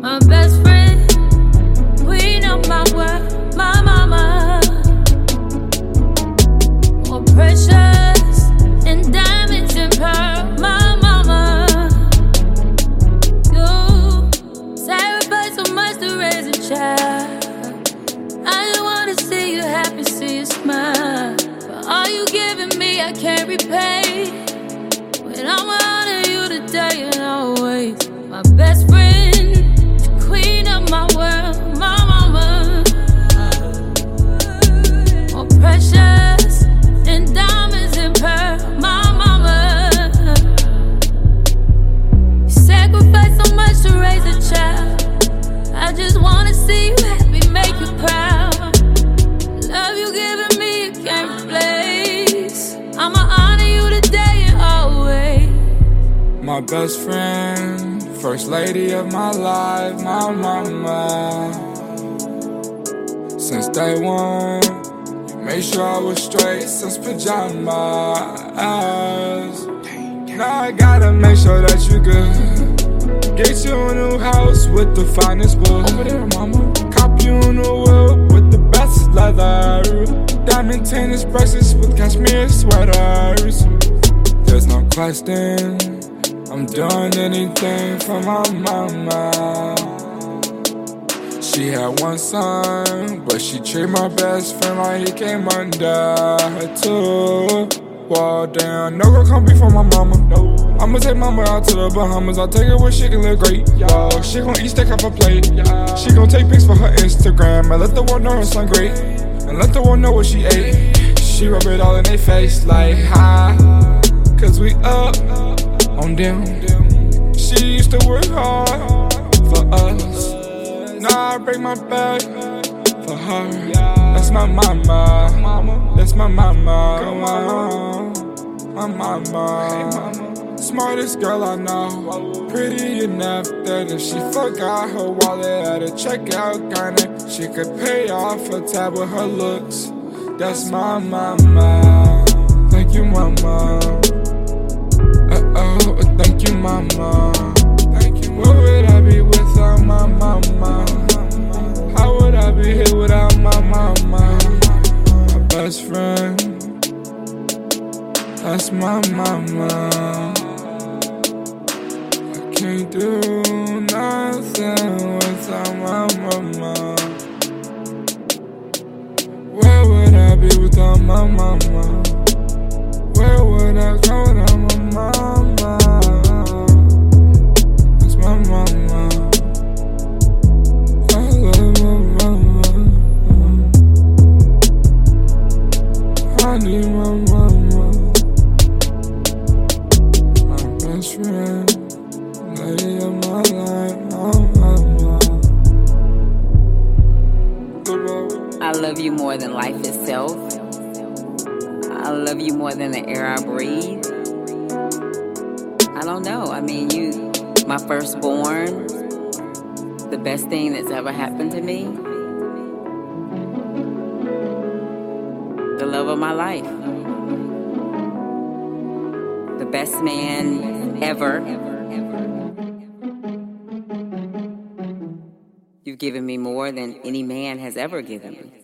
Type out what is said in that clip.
My best friend, queen of my world, raise a child. I just wanna see you happy, see you smile. For all you giving me, I can't repay. When I'ma honor you today always. My best friend, first lady of my life, my mama. Since day one, you made sure I was straight since pajamas. Now I gotta make sure that you good. Get you a new house with the finest wood. Over there, mama. Cop you a new whip with the best leather. Diamond tennis bracelets with cashmere sweaters. There's no question. I'm doing anything for my mama. She had one son, but she treat my best friend like he came under her too. Well, damn, no girl come before my mama. I'ma take mama out to the Bahamas. I'll take her where she can live great. Yo, she gon' eat steak off a plate. She gon' take pics for her Instagram and let the world know her son great. And let the world know what she ate. She rub it all in their face like hi, cause we up on them. She used to work hard for us. Now I break my back for her. That's my mama. That's my mama. My mama. Smartest girl I know. Pretty enough that if she forgot her wallet at a checkout counter, she could pay off her tab with her looks. That's my mama. Thank you, mama. Uh oh, thank you, mama. Thank you. Where would I be without my mama? How would I be here without my mama? My best friend. That's my mama. Can't do nothing without my mama. Where would I be without my mama? Where would I go without my mama? It's my mama. I love my mama. I need my mama. My life. I love you more than life itself. I love you more than the air I breathe. I don't know. I mean, you, my firstborn, the best thing that's ever happened to me, the love of my life, the best man ever. You've given me more than any man has ever given me.